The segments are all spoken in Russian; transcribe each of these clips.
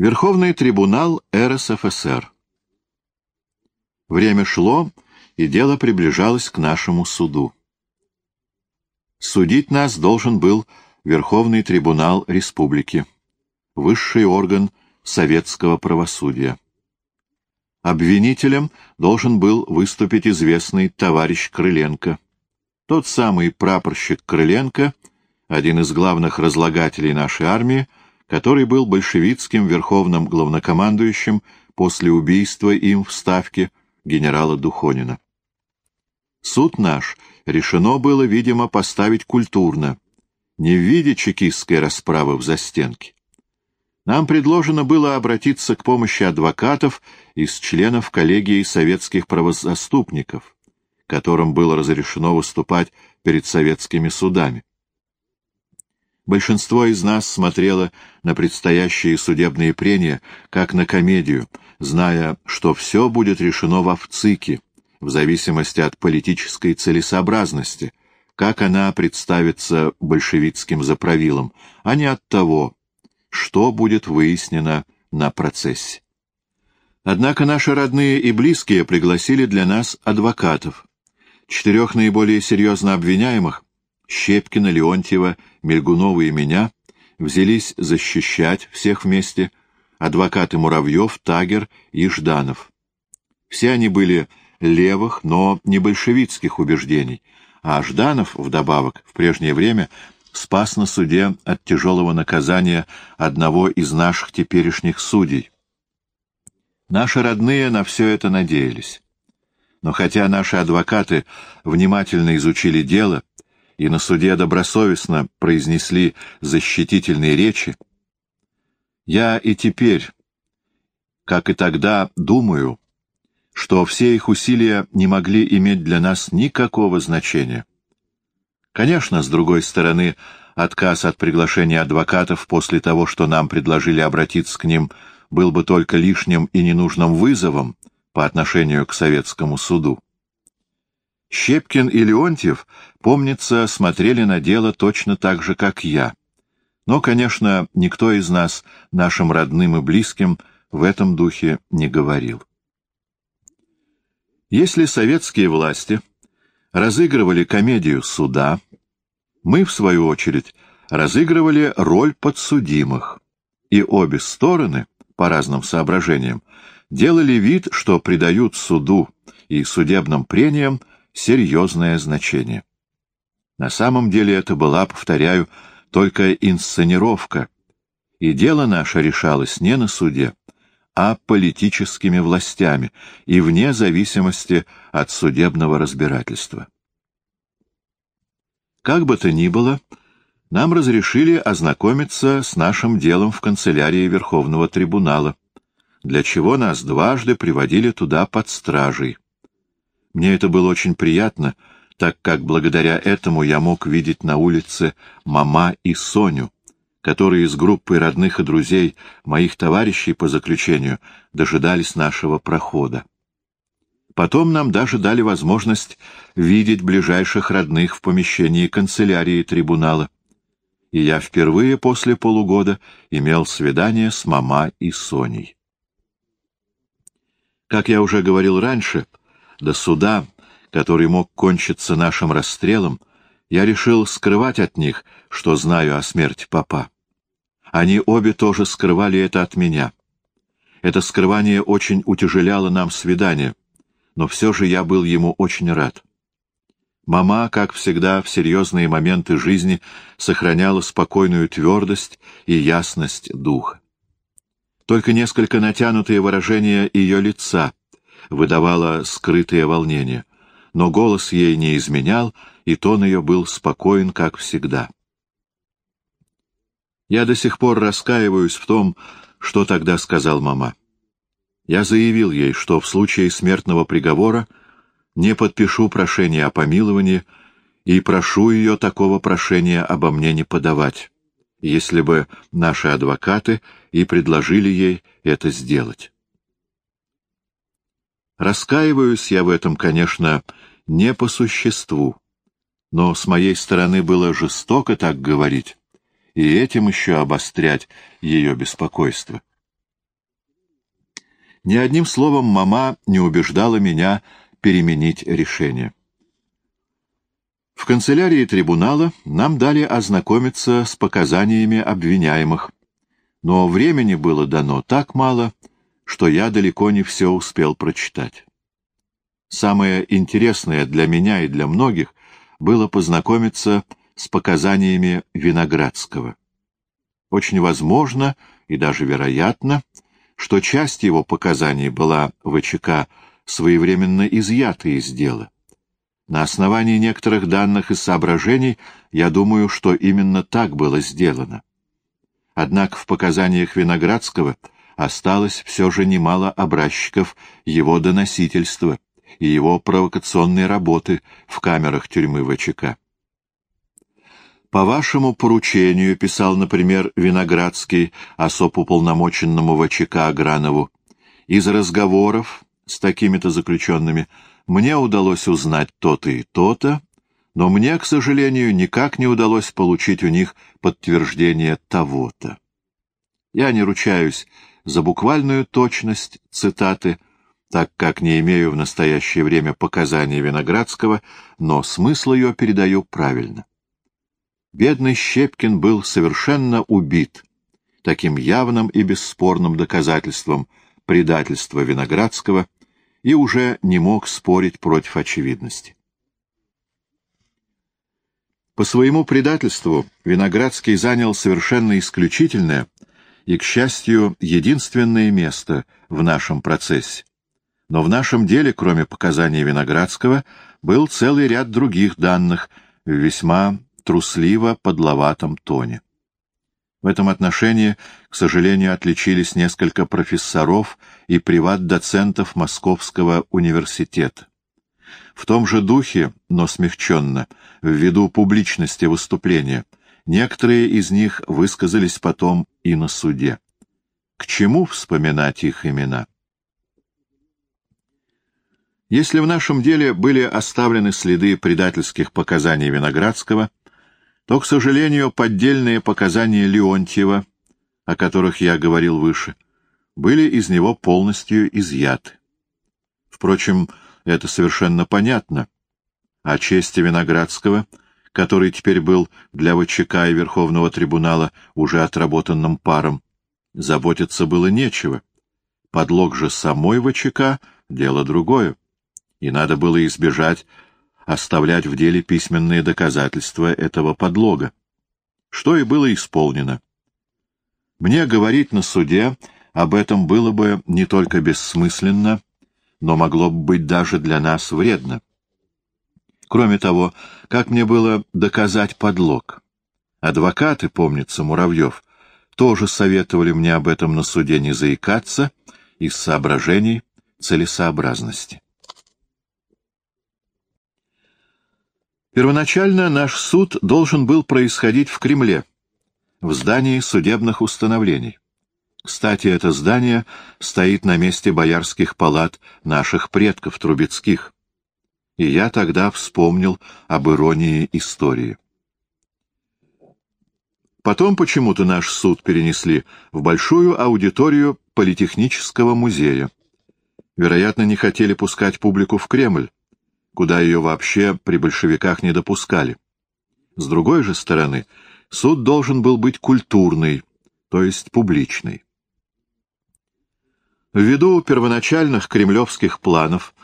Верховный трибунал РСФСР. Время шло, и дело приближалось к нашему суду. Судить нас должен был Верховный трибунал республики, высший орган советского правосудия. Обвинителем должен был выступить известный товарищ Крыленко. Тот самый прапорщик Крыленко, один из главных разлагателей нашей армии, который был большевистским верховным главнокомандующим после убийства им в Ставке генерала Духонина. Суд наш решено было, видимо, поставить культурно, не в виде чекистской расправы в застенке. Нам предложено было обратиться к помощи адвокатов из членов коллегии советских правозаступников, которым было разрешено выступать перед советскими судами. Большинство из нас смотрело на предстоящие судебные прения как на комедию, зная, что все будет решено в ВЦИКе, в зависимости от политической целесообразности, как она представится большевистским заправилам, а не от того, что будет выяснено на процессе. Однако наши родные и близкие пригласили для нас адвокатов. Четырех наиболее серьезно обвиняемых Щепкина, Леонтьева, Мельгунова и меня взялись защищать всех вместе адвокаты Муравьев, Тагер и Жданов. Все они были левых, но не большевистских убеждений, а Жданов, вдобавок, в прежнее время спас на суде от тяжелого наказания одного из наших теперешних судей. Наши родные на все это надеялись. Но хотя наши адвокаты внимательно изучили дело и на суде добросовестно произнесли защитительные речи, я и теперь, как и тогда, думаю, что все их усилия не могли иметь для нас никакого значения. Конечно, с другой стороны, отказ от приглашения адвокатов после того, что нам предложили обратиться к ним, был бы только лишним и ненужным вызовом по отношению к советскому суду. Щепкин и Леонтьев, помнится, смотрели на дело точно так же, как я. Но, конечно, никто из нас нашим родным и близким в этом духе не говорил. Если советские власти разыгрывали комедию суда, мы, в свою очередь, разыгрывали роль подсудимых, и обе стороны, по разным соображениям, делали вид, что придают суду и судебным прениям серьезное значение. На самом деле это была, повторяю, только инсценировка, и дело наше решалось не на суде, а политическими властями и вне зависимости от судебного разбирательства. Как бы то ни было, нам разрешили ознакомиться с нашим делом в канцелярии Верховного трибунала, для чего нас дважды приводили туда под стражей. Мне это было очень приятно, так как благодаря этому я мог видеть на улице мама и Соню, которые с группой родных и друзей моих товарищей по заключению дожидались нашего прохода. Потом нам даже дали возможность видеть ближайших родных в помещении канцелярии трибунала. И я впервые после полугода имел свидание с мама и Соней. Как я уже говорил раньше, до суда, который мог кончиться нашим расстрелом, я решил скрывать от них, что знаю о смерти папа. Они обе тоже скрывали это от меня. Это скрывание очень утяжеляло нам свидание, но все же я был ему очень рад. Мама, как всегда, в серьезные моменты жизни сохраняла спокойную твердость и ясность духа. Только несколько натянутые выражения ее лица выдавало скрытое волнение но голос ей не изменял, и тон ее был спокоен, как всегда. Я до сих пор раскаиваюсь в том, что тогда сказал мама. Я заявил ей, что в случае смертного приговора не подпишу прошение о помиловании и прошу ее такого прошения обо мне не подавать, если бы наши адвокаты и предложили ей это сделать. Раскаиваюсь я в этом, конечно, не по существу, но с моей стороны было жестоко так говорить и этим еще обострять ее беспокойство. Ни одним словом мама не убеждала меня переменить решение. В канцелярии трибунала нам дали ознакомиться с показаниями обвиняемых, но времени было дано так мало, что я далеко не все успел прочитать. Самое интересное для меня и для многих было познакомиться с показаниями Виноградского. Очень возможно и даже вероятно, что часть его показаний была ВЧК своевременно изъята из дела. На основании некоторых данных и соображений я думаю, что именно так было сделано. Однако в показаниях Виноградского осталось все же немало образчиков его доносительства и его провокационной работы в камерах тюрьмы ВЧК. По вашему поручению, писал, например, Виноградский особ уполномоченному ВЧК Агранову, из разговоров с такими-то заключенными мне удалось узнать то-то и то-то, но мне, к сожалению, никак не удалось получить у них подтверждение того-то. Я не ручаюсь за буквальную точность цитаты, так как не имею в настоящее время показаний Виноградского, но смысл ее передаю правильно. Бедный Щепкин был совершенно убит таким явным и бесспорным доказательством предательства Виноградского — и уже не мог спорить против очевидности. По своему предательству Виноградский занял совершенно исключительное и, к счастью, единственное место в нашем процессе. Но в нашем деле, кроме показаний Виноградского, был целый ряд других данных в весьма трусливо-подловатом тоне. В этом отношении, к сожалению, отличились несколько профессоров и приват-доцентов Московского университета. В том же духе, но смягченно, ввиду публичности выступления, некоторые из них высказались потом и на суде. К чему вспоминать их имена? Если в нашем деле были оставлены следы предательских показаний Виноградского, то, к сожалению, поддельные показания Леонтьева, о которых я говорил выше, были из него полностью изъяты. Впрочем, это совершенно понятно. О чести Виноградского, который теперь был для ВЧК и Верховного трибунала уже отработанным паром, заботиться было нечего. Подлог же самой ВЧК — дело другое, и надо было избежать оставлять в деле письменные доказательства этого подлога, что и было исполнено. Мне говорить на суде об этом было бы не только бессмысленно, но могло бы быть даже для нас вредно. Кроме того, как мне было доказать подлог? Адвокаты, помнится, Муравьев, тоже советовали мне об этом на суде не заикаться из соображений целесообразности. Первоначально наш суд должен был происходить в Кремле, в здании судебных установлений. Кстати, это здание стоит на месте боярских палат наших предков Трубецких. И я тогда вспомнил об иронии истории. Потом почему-то наш суд перенесли в большую аудиторию Политехнического музея. Вероятно, не хотели пускать публику в Кремль, куда ее вообще при большевиках не допускали. С другой же стороны, суд должен был быть культурный, то есть публичный. Ввиду первоначальных кремлевских планов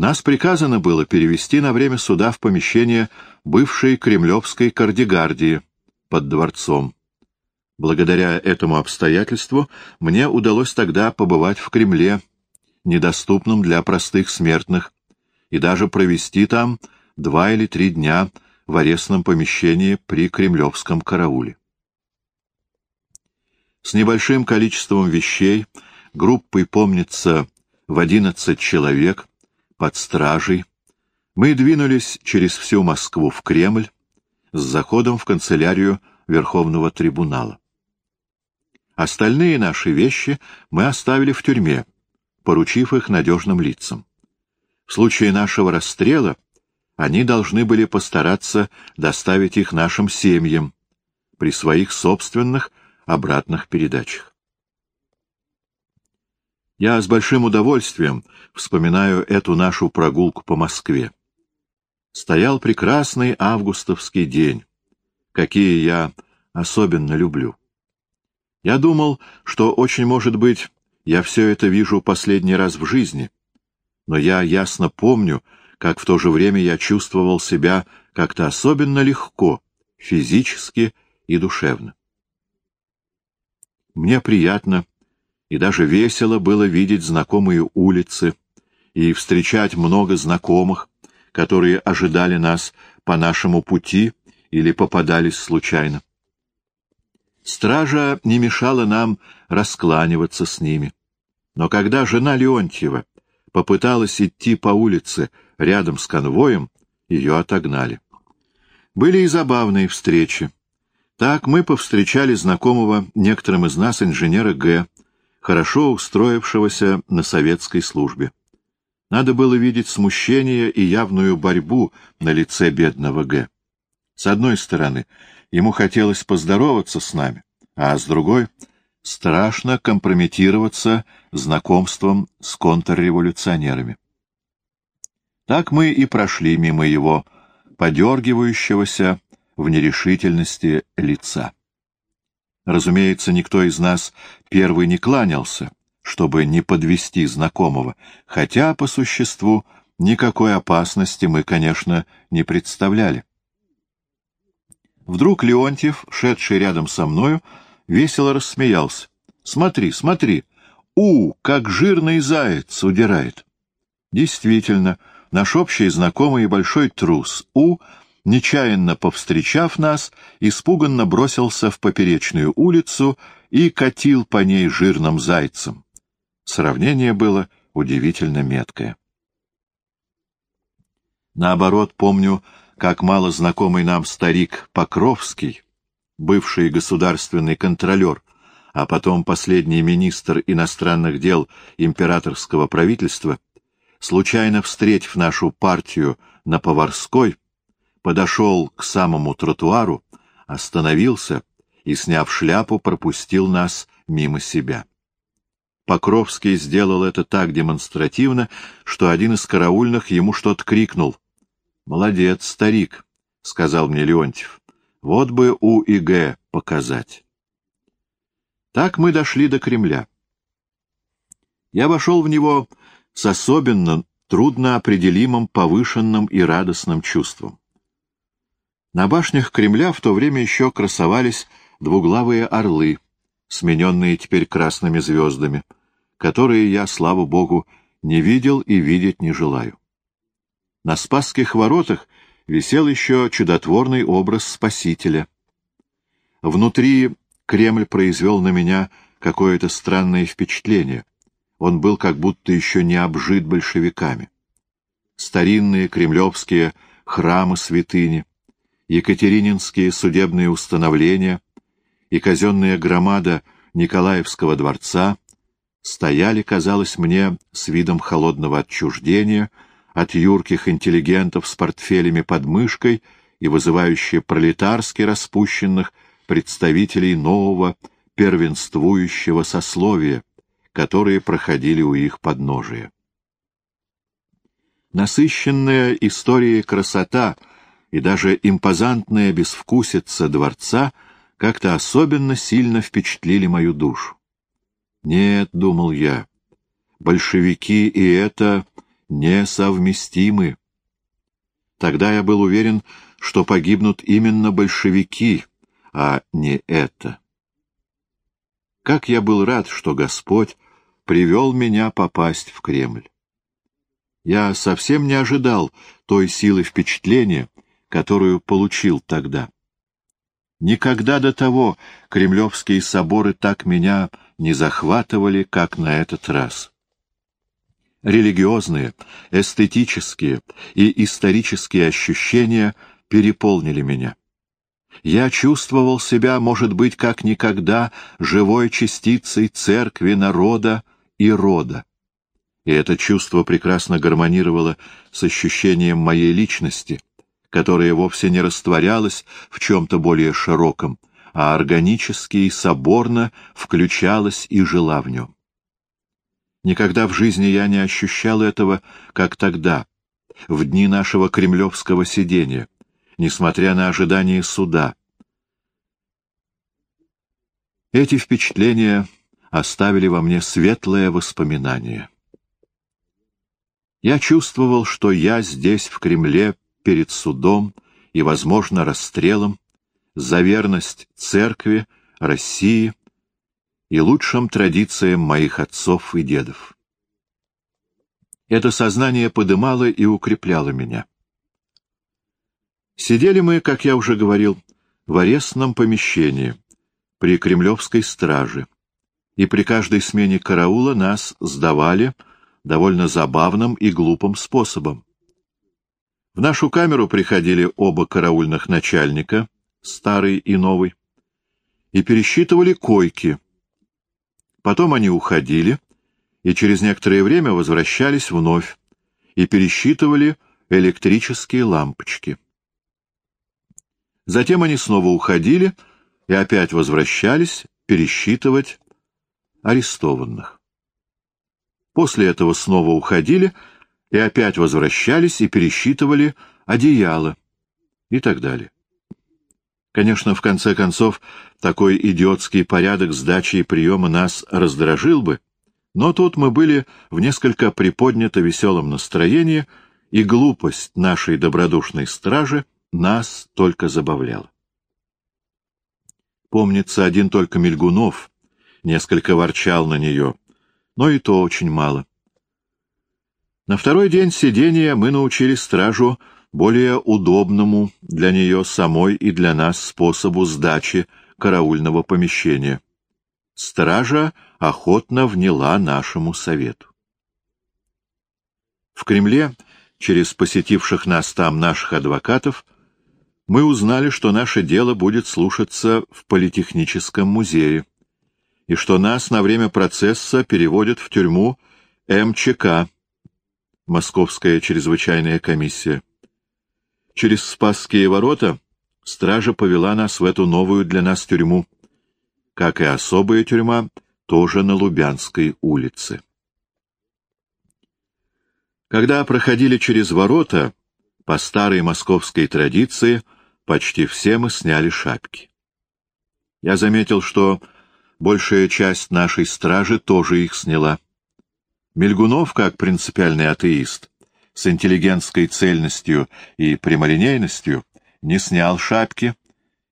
нас приказано было перевести на время суда в помещение бывшей кремлевской кардигардии под дворцом. Благодаря этому обстоятельству мне удалось тогда побывать в Кремле, недоступном для простых смертных, и даже провести там два или три дня в арестном помещении при кремлевском карауле. С небольшим количеством вещей, группой, помнится, в одиннадцать человек, под стражей, мы двинулись через всю Москву в Кремль с заходом в канцелярию Верховного трибунала. Остальные наши вещи мы оставили в тюрьме, поручив их надежным лицам. В случае нашего расстрела они должны были постараться доставить их нашим семьям при своих собственных обратных передачах. Я с большим удовольствием вспоминаю эту нашу прогулку по Москве. Стоял прекрасный августовский день, какие я особенно люблю. Я думал, что очень может быть, я все это вижу последний раз в жизни, но я ясно помню, как в то же время я чувствовал себя как-то особенно легко, физически и душевно. Мне приятно и даже весело было видеть знакомые улицы и встречать много знакомых, которые ожидали нас по нашему пути или попадались случайно. Стража не мешала нам раскланиваться с ними. Но когда жена Леонтьева попыталась идти по улице рядом с конвоем, ее отогнали. Были и забавные встречи. Так мы повстречали знакомого некоторым из нас инженера Г., хорошо устроившегося на советской службе. Надо было видеть смущение и явную борьбу на лице бедного Г. С одной стороны, ему хотелось поздороваться с нами, а с другой — страшно компрометироваться знакомством с контрреволюционерами. Так мы и прошли мимо его, подергивающегося в нерешительности лица. Разумеется, никто из нас первый не кланялся, чтобы не подвести знакомого, хотя, по существу, никакой опасности мы, конечно, не представляли. Вдруг Леонтьев, шедший рядом со мною, весело рассмеялся. «Смотри, смотри! У, как жирный заяц удирает!» Действительно, наш общий знакомый и большой трус У, нечаянно повстречав нас, испуганно бросился в поперечную улицу и катил по ней жирным зайцем. Сравнение было удивительно меткое. Наоборот, помню, как мало знакомый нам старик Покровский, бывший государственный контролер, а потом последний министр иностранных дел императорского правительства, случайно встретив нашу партию на Поварской, подошел к самому тротуару, остановился и, сняв шляпу, пропустил нас мимо себя. Покровский сделал это так демонстративно, что один из караульных ему что-то крикнул. — Молодец, старик, — сказал мне Леонтьев. — Вот бы у ИГ показать. Так мы дошли до Кремля. Я вошел в него с особенно трудно определимым повышенным и радостным чувством. На башнях Кремля в то время еще красовались двуглавые орлы, смененные теперь красными звездами — которые я, слава богу, не видел и видеть не желаю. На Спасских воротах висел еще чудотворный образ Спасителя. Внутри Кремль произвел на меня какое-то странное впечатление. Он был как будто еще не обжит большевиками. Старинные кремлевские храмы-святыни, екатерининские судебные установления и казенная громада Николаевского дворца стояли, казалось мне, с видом холодного отчуждения от юрких интеллигентов с портфелями под мышкой и вызывающие пролетарски распущенных представителей нового первенствующего сословия, которые проходили у их подножия. Насыщенная историей красота и даже импозантная безвкусица дворца как-то особенно сильно впечатлили мою душу. Нет, — думал я, — большевики и это несовместимы. Тогда я был уверен, что погибнут именно большевики, а не это. Как я был рад, что Господь привел меня попасть в Кремль. Я совсем не ожидал той силы впечатления, которую получил тогда. Никогда до того кремлевские соборы так меня не захватывали, как на этот раз. Религиозные, эстетические и исторические ощущения переполнили меня. Я чувствовал себя, может быть, как никогда, живой частицей церкви, народа и рода. И это чувство прекрасно гармонировало с ощущением моей личности — которая вовсе не растворялась в чем-то более широком, а органически и соборно включалась и жила в нем. Никогда в жизни я не ощущал этого, как тогда, в дни нашего кремлевского сидения, несмотря на ожидание суда. Эти впечатления оставили во мне светлое воспоминание. Я чувствовал, что я здесь, в Кремле, перед судом и, возможно, расстрелом, за верность церкви, России и лучшим традициям моих отцов и дедов. Это сознание подымало и укрепляло меня. Сидели мы, как я уже говорил, в арестном помещении при кремлевской страже, и при каждой смене караула нас сдавали довольно забавным и глупым способом. В нашу камеру приходили оба караульных начальника, старый и новый, и пересчитывали койки. Потом они уходили, и через некоторое время возвращались вновь и пересчитывали электрические лампочки. Затем они снова уходили и опять возвращались пересчитывать арестованных. После этого снова уходили и опять возвращались и пересчитывали одеяло и так далее. Конечно, в конце концов, такой идиотский порядок сдачи и приема нас раздражил бы, но тут мы были в несколько приподнято веселом настроении, и глупость нашей добродушной стражи нас только забавляла. Помнится, один только Мельгунов несколько ворчал на нее, но и то очень мало. На второй день сидения мы научили стражу более удобному для нее самой и для нас способу сдачи караульного помещения. Стража охотно вняла нашему совету. В Кремле, через посетивших нас там наших адвокатов, мы узнали, что наше дело будет слушаться в Политехническом музее, и что нас на время процесса переводят в тюрьму МЧК, Московская чрезвычайная комиссия. Через Спасские ворота стража повела нас в эту новую для нас тюрьму, как и особая тюрьма, тоже на Лубянской улице. Когда проходили через ворота, по старой московской традиции, почти все мы сняли шапки. Я заметил, что большая часть нашей стражи тоже их сняла. Мельгунов, как принципиальный атеист, с интеллигентской цельностью и прямолинейностью, не снял шапки,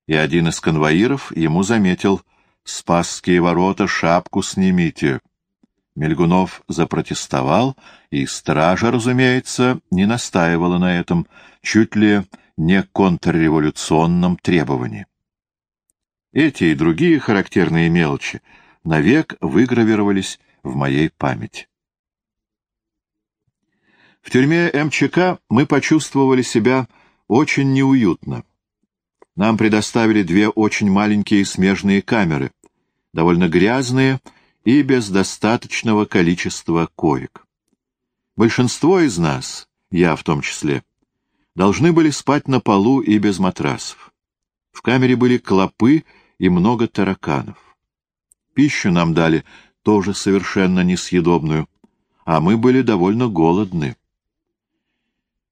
и один из конвоиров ему заметил «Спасские ворота, шапку снимите». Мельгунов запротестовал, и стража, разумеется, не настаивала на этом, чуть ли не контрреволюционном требовании. Эти и другие характерные мелочи навек выгравировались в моей памяти. В тюрьме МЧК мы почувствовали себя очень неуютно. Нам предоставили две очень маленькие смежные камеры, довольно грязные и без достаточного количества коек. Большинство из нас, я в том числе, должны были спать на полу и без матрасов. В камере были клопы и много тараканов. Пищу нам дали тоже совершенно несъедобную, а мы были довольно голодны.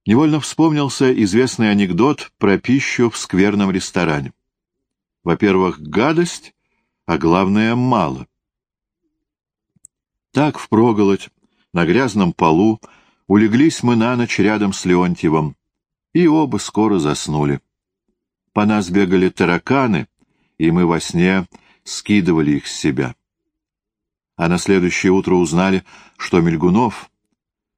Невольно вспомнился известный анекдот про пищу в скверном ресторане. Во-первых, гадость, а главное — мало. Так впроголодь, на грязном полу, улеглись мы на ночь рядом с Леонтьевым, и оба скоро заснули. По нас бегали тараканы, и мы во сне скидывали их с себя. А на следующее утро узнали, что Мельгунов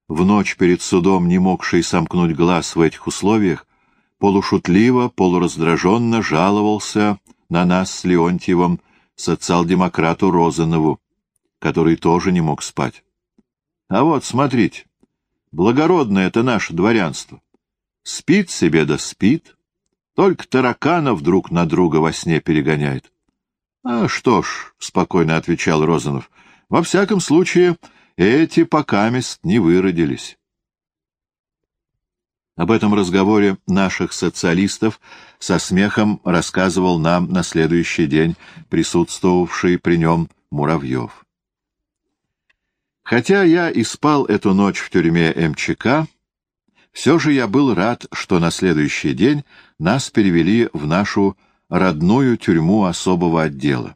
в ночь перед судом не могший сомкнуть глаз в этих условиях, полушутливо, полураздраженно жаловался на нас с Леонтьевым социал-демократу Розанову, который тоже не мог спать. А вот, смотрите, благородное это наше дворянство. Спит себе да спит, только тараканов друг на друга во сне перегоняет. — А что ж, — спокойно отвечал Розанов, — во всяком случае эти покамест не выродились. Об этом разговоре наших социалистов со смехом рассказывал нам на следующий день присутствовавший при нем Муравьев. Хотя я и спал эту ночь в тюрьме МЧК, все же я был рад, что на следующий день нас перевели в нашу родную тюрьму особого отдела.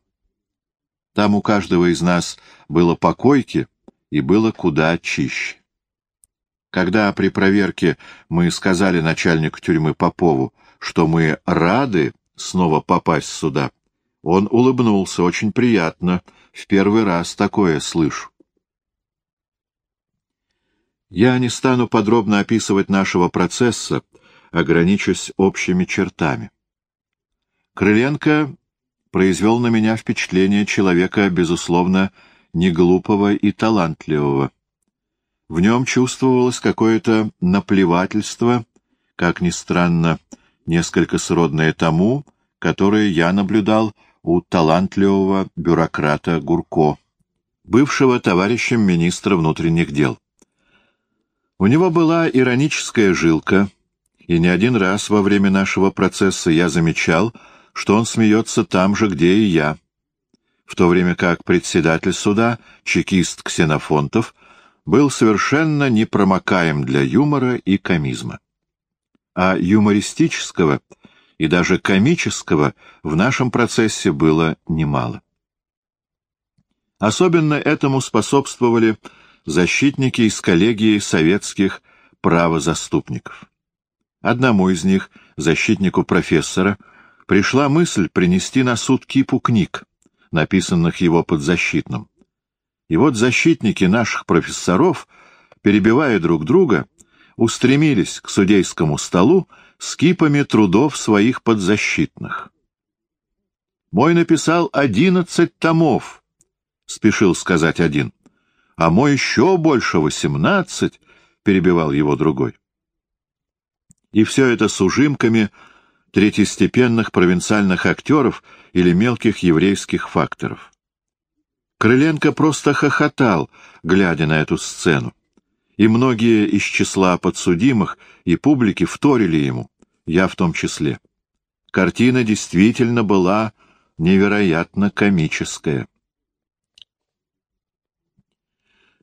Там у каждого из нас было покойки и было куда чище. Когда при проверке мы сказали начальнику тюрьмы Попову, что мы рады снова попасть сюда, он улыбнулся очень приятно, в первый раз такое слышу. Я не стану подробно описывать нашего процесса, ограничусь общими чертами. Крыленко произвел на меня впечатление человека, безусловно, неглупого и талантливого. В нем чувствовалось какое-то наплевательство, как ни странно, несколько сродное тому, которое я наблюдал у талантливого бюрократа Гурко, бывшего товарищем министра внутренних дел. У него была ироническая жилка, и не один раз во время нашего процесса я замечал, что он смеется там же, где и я, в то время как председатель суда, чекист Ксенофонтов, был совершенно непромокаем для юмора и комизма. А юмористического и даже комического в нашем процессе было немало. Особенно этому способствовали защитники из коллегии советских правозаступников. Одному из них, защитнику профессора, пришла мысль принести на суд кипу книг, написанных его подзащитным. И вот защитники наших профессоров, перебивая друг друга, устремились к судейскому столу с кипами трудов своих подзащитных. «Мой написал одиннадцать томов», — спешил сказать один, — «а мой еще больше восемнадцать», — перебивал его другой. И все это с ужимками третьестепенных провинциальных актеров или мелких еврейских факторов. Крыленко просто хохотал, глядя на эту сцену. И многие из числа подсудимых и публики вторили ему, я в том числе. Картина действительно была невероятно комическая.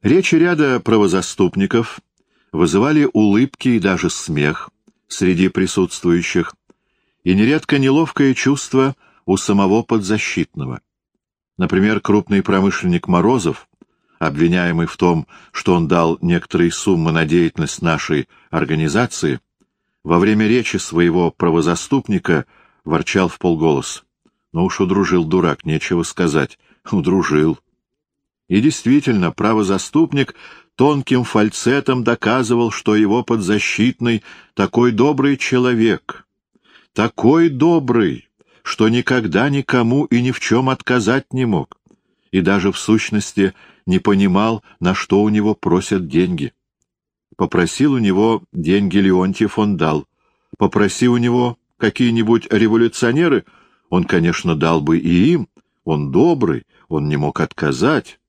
Речи ряда правозаступников вызывали улыбки и даже смех среди присутствующих, и нередко неловкое чувство у самого подзащитного. Например, крупный промышленник Морозов, обвиняемый в том, что он дал некоторые суммы на деятельность нашей организации, во время речи своего правозаступника ворчал в полголос. Ну уж удружил дурак, нечего сказать. Удружил. И действительно, правозаступник тонким фальцетом доказывал, что его подзащитный такой добрый человек. Такой добрый, что никогда никому и ни в чем отказать не мог, и даже в сущности не понимал, на что у него просят деньги. Попросил у него деньги Леонтьев, он дал. Попроси у него какие-нибудь революционеры, он, конечно, дал бы и им, он добрый, он не мог отказать.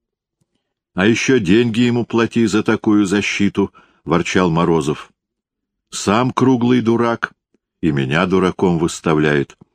— А еще деньги ему плати за такую защиту, — ворчал Морозов. — Сам круглый дурак, и меня дураком выставляет. —